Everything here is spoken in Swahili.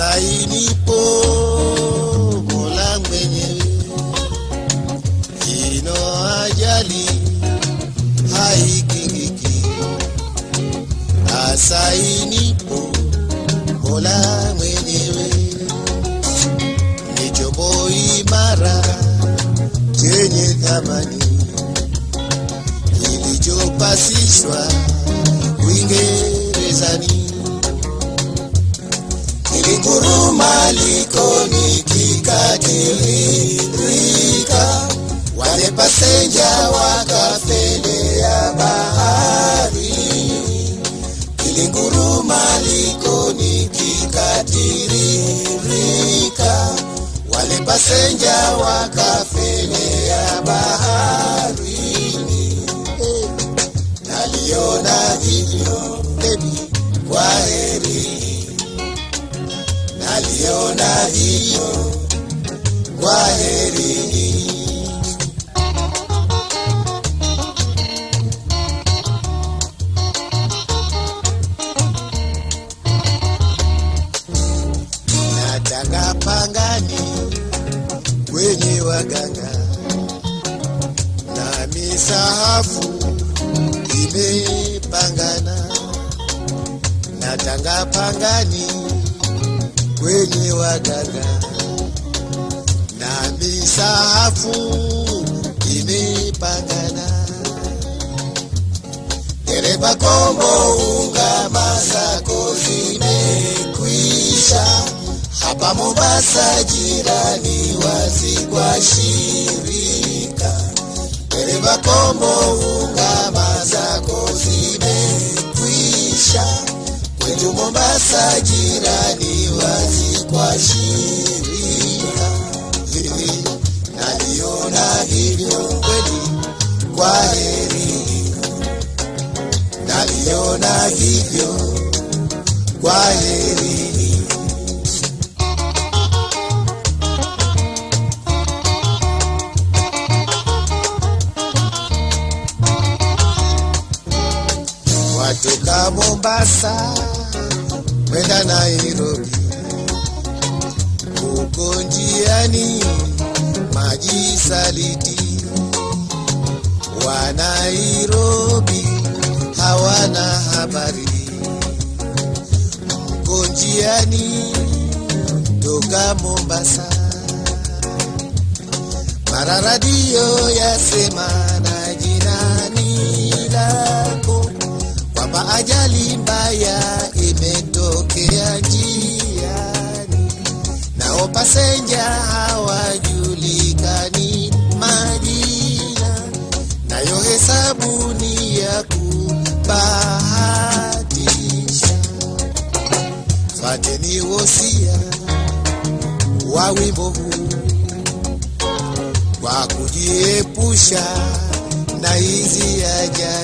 asainipo Mola mwenyewe, ino ajali haikingiki, asainipo Mola mwenyewe, ni chombo imara chenye thamani. Kilichopasishwa likoni kikatiririka, wale pasenja ya bahari. Kilinguruma likoni kikatilika, wale pasenja wakafelea baharini. bahari. Naliona hivyo kwa heri naliona hiyo kwa heri. Nataka pangani kwenye waganga na misahafu imepangana. Natanga pangani kwenye waganga na misafu imepangana. Dereva kombo, unga masako zimekwisha. Hapa Mombasa jirani wazi kwa shirika. Dereva kombo, unga masako zimekwisha. Kwetu Mombasa jirani kwa shirika. Hili naliona hivyo kweli, kwa heri. Naliona hivyo, kwa heri. Watoka Mombasa kwenda Nairobi, njiani maji saliti. Wa Nairobi hawana habari, mko njiani toka Mombasa, mara radio yasema pasenja hawajulikani majina, nayo hesabu ni ya kubahatisha. Fateni wosia wa wimbo huu kwa kujiepusha na hizi ajali